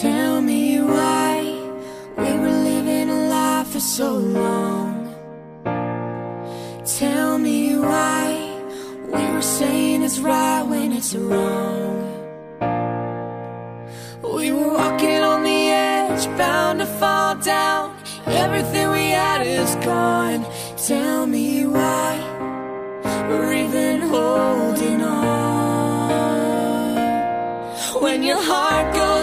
Tell me why we were living a lie for so long. Tell me why we were saying it's right when it's wrong. We were walking on the edge, bound to fall down. Everything we had is gone. Tell me why we're even holding on. When your heart goes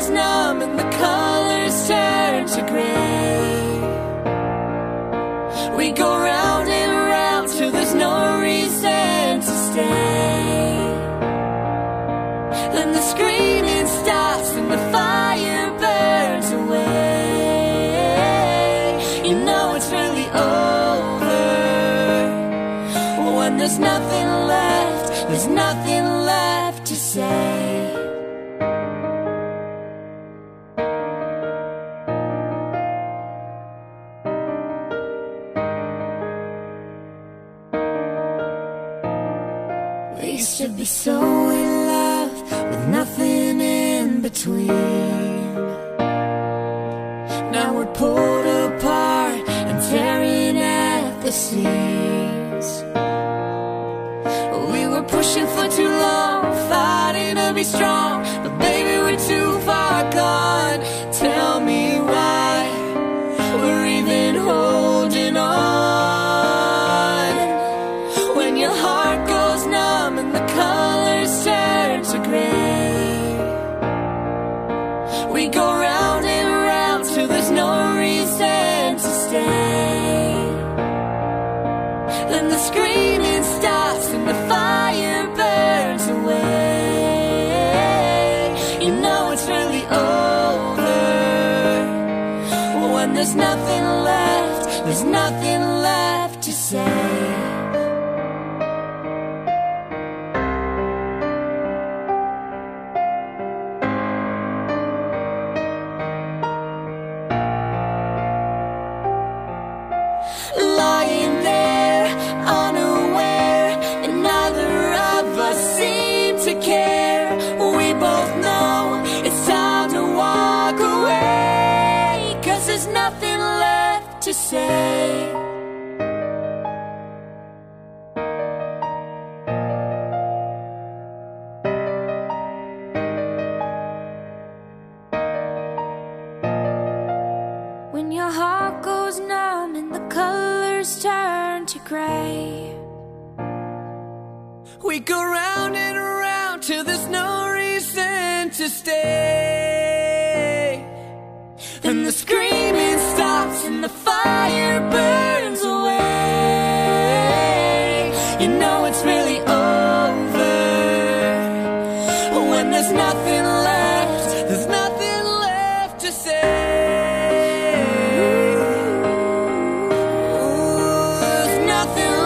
there's nothing left, there's nothing left to say. We used to be so in love with nothing in between. Now we're pulled apart and tearing at the seams. We go round and round till there's no reason to stay. Then the screaming stops and the fire burns away. You know it's really over when there's nothing left, there's nothing left to say When your heart goes numb and the colors turn to gray. We go round and around till there's no reason to stay. You know it's really over when there's nothing left. There's nothing left to say. There's nothing.